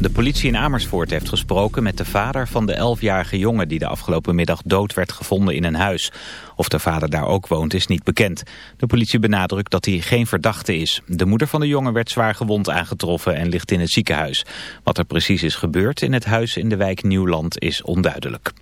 De politie in Amersfoort heeft gesproken met de vader van de 11-jarige jongen... die de afgelopen middag dood werd gevonden in een huis. Of de vader daar ook woont is niet bekend. De politie benadrukt dat hij geen verdachte is. De moeder van de jongen werd zwaar gewond aangetroffen en ligt in het ziekenhuis. Wat er precies is gebeurd in het huis in de wijk Nieuwland is onduidelijk.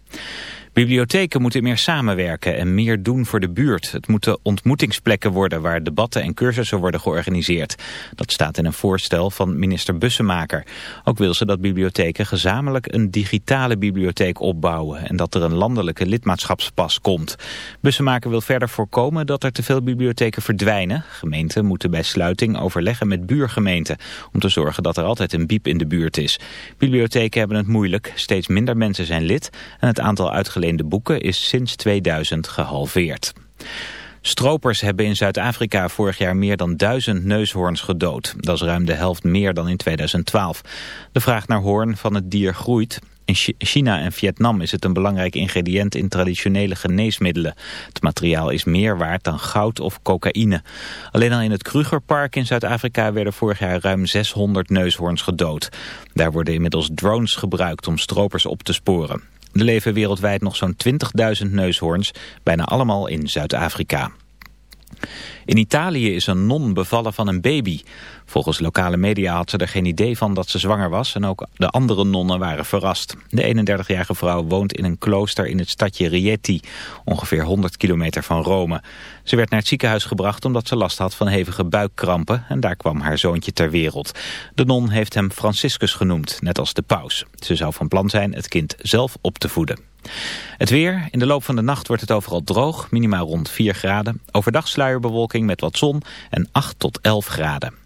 Bibliotheken moeten meer samenwerken en meer doen voor de buurt. Het moeten ontmoetingsplekken worden waar debatten en cursussen worden georganiseerd. Dat staat in een voorstel van minister Bussemaker. Ook wil ze dat bibliotheken gezamenlijk een digitale bibliotheek opbouwen... en dat er een landelijke lidmaatschapspas komt. Bussemaker wil verder voorkomen dat er te veel bibliotheken verdwijnen. Gemeenten moeten bij sluiting overleggen met buurgemeenten... om te zorgen dat er altijd een biep in de buurt is. Bibliotheken hebben het moeilijk, steeds minder mensen zijn lid... en het aantal uitgelezen de boeken is sinds 2000 gehalveerd. Stropers hebben in Zuid-Afrika vorig jaar meer dan duizend neushoorns gedood. Dat is ruim de helft meer dan in 2012. De vraag naar hoorn van het dier groeit. In China en Vietnam is het een belangrijk ingrediënt in traditionele geneesmiddelen. Het materiaal is meer waard dan goud of cocaïne. Alleen al in het Krugerpark in Zuid-Afrika werden vorig jaar ruim 600 neushoorns gedood. Daar worden inmiddels drones gebruikt om stropers op te sporen. Er leven wereldwijd nog zo'n 20.000 neushoorns, bijna allemaal in Zuid-Afrika. In Italië is een non bevallen van een baby. Volgens lokale media had ze er geen idee van dat ze zwanger was... en ook de andere nonnen waren verrast. De 31-jarige vrouw woont in een klooster in het stadje Rieti... ongeveer 100 kilometer van Rome. Ze werd naar het ziekenhuis gebracht omdat ze last had van hevige buikkrampen... en daar kwam haar zoontje ter wereld. De non heeft hem Franciscus genoemd, net als de paus. Ze zou van plan zijn het kind zelf op te voeden. Het weer. In de loop van de nacht wordt het overal droog, minimaal rond 4 graden. Overdag sluierbewolking met wat zon en 8 tot 11 graden.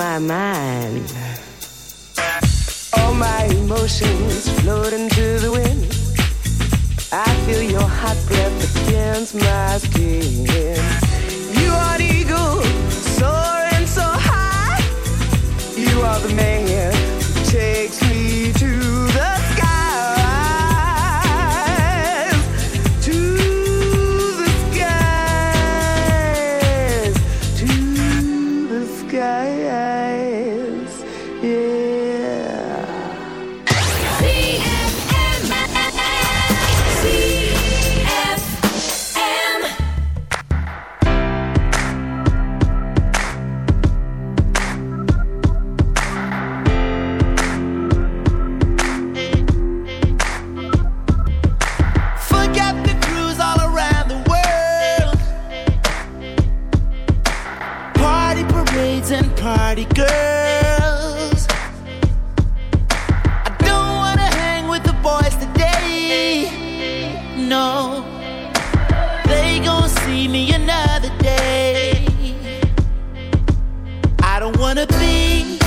my mind. Be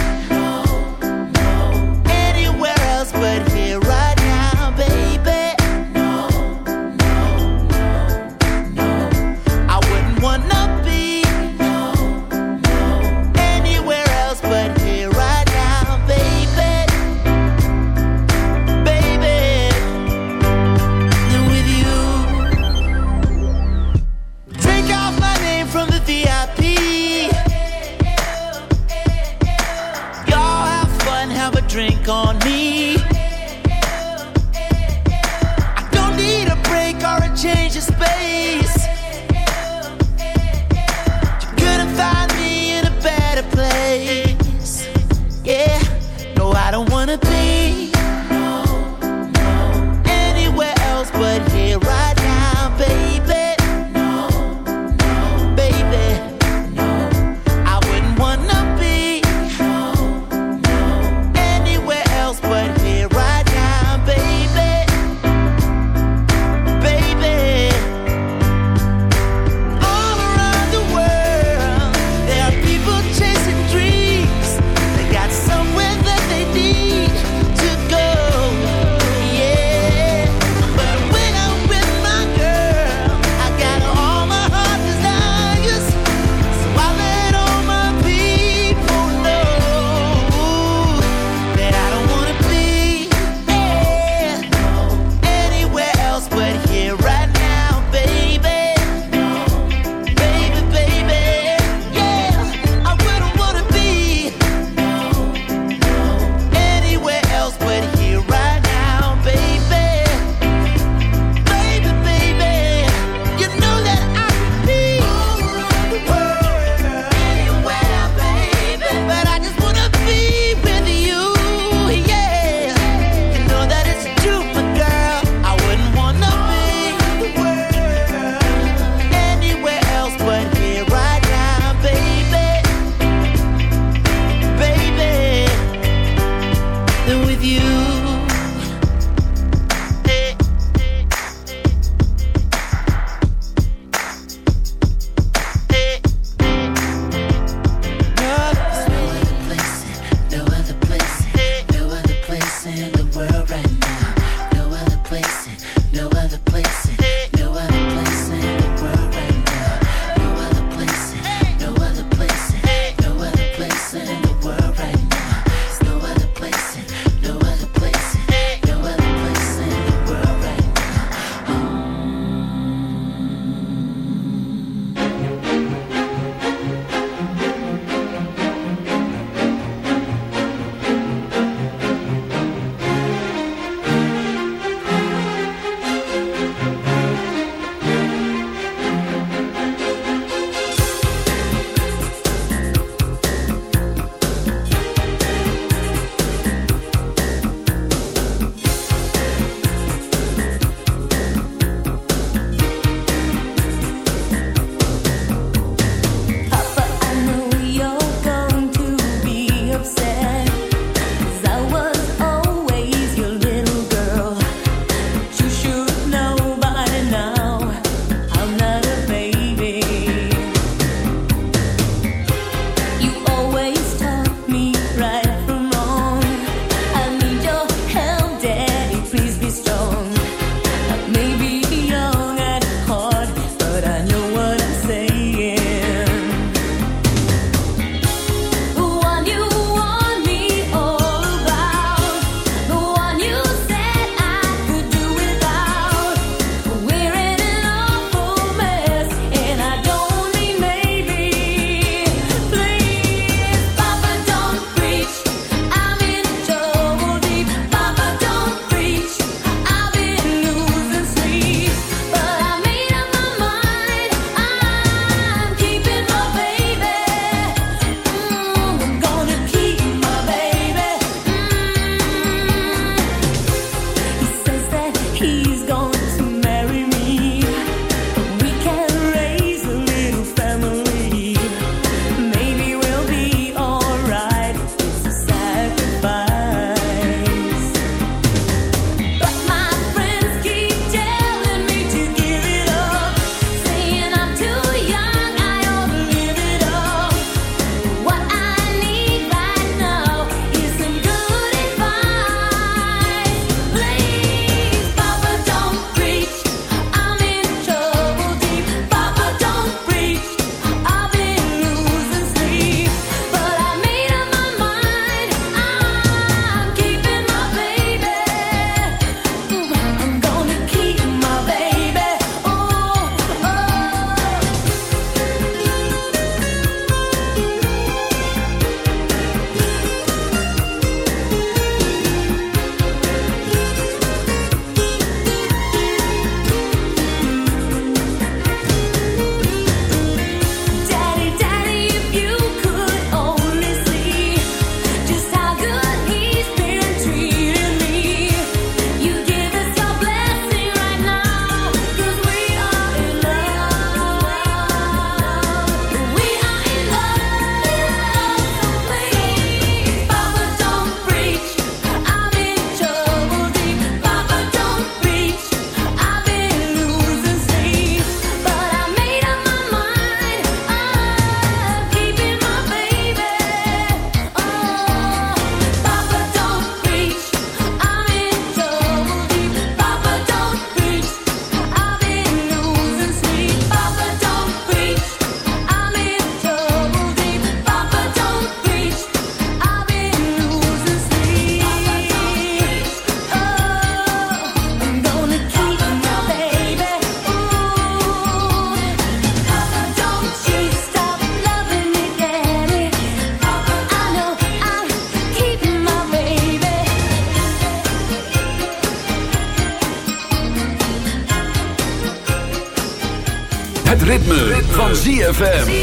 ZFM.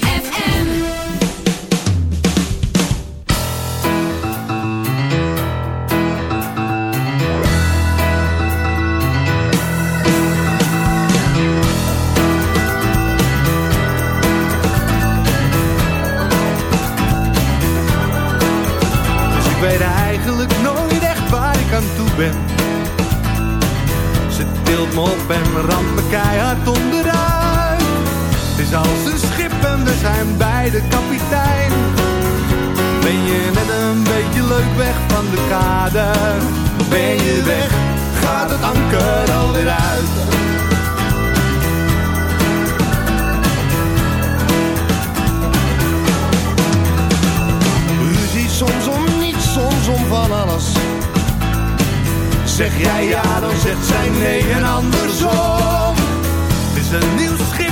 Beide kapitein. Ben je net een beetje leuk weg van de kade? Ben je weg, gaat het anker alweer uit. Ruzie soms om niets, soms om van alles. Zeg jij ja, dan zegt zij nee en andersom. Het is een nieuw schip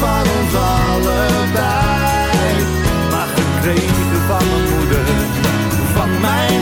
Van ons allebei. Maar gekregen van mijn moeder. Van mijn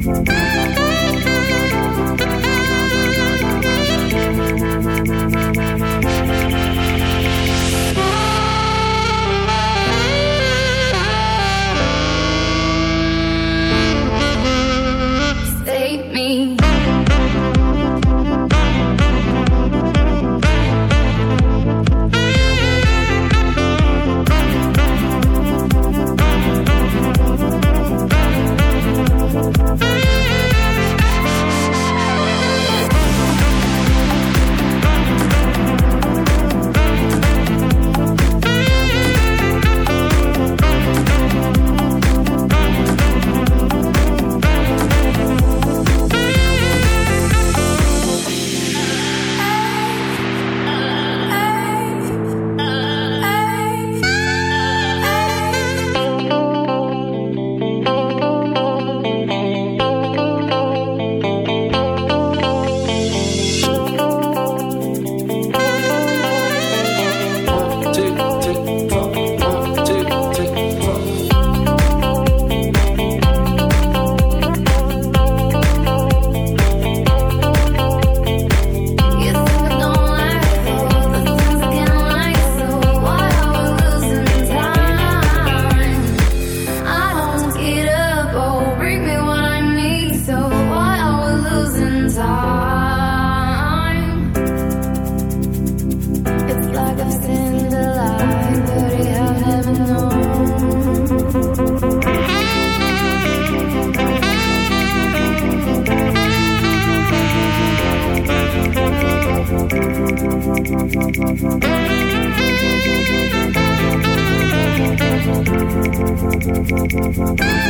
Bye. Thank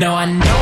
No, I know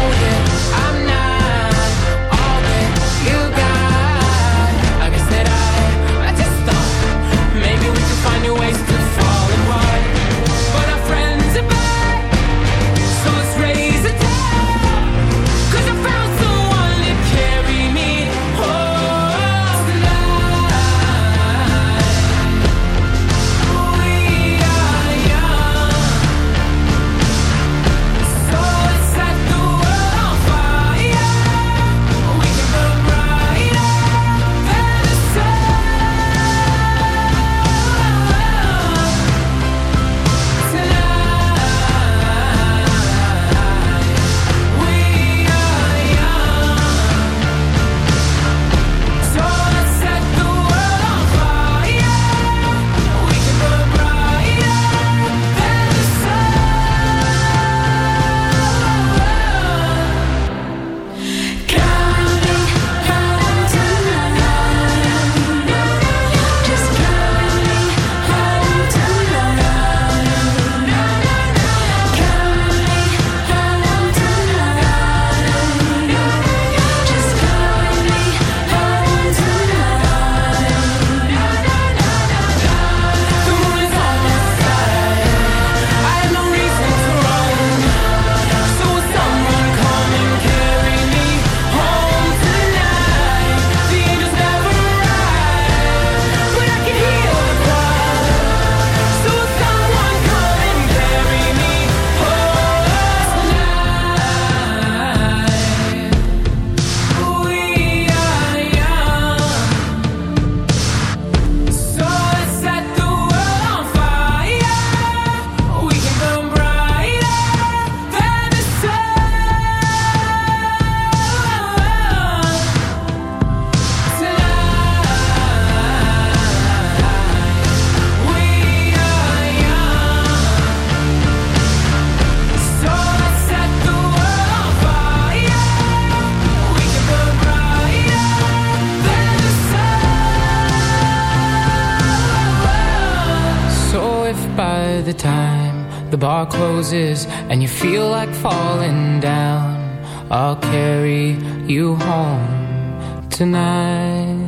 tonight.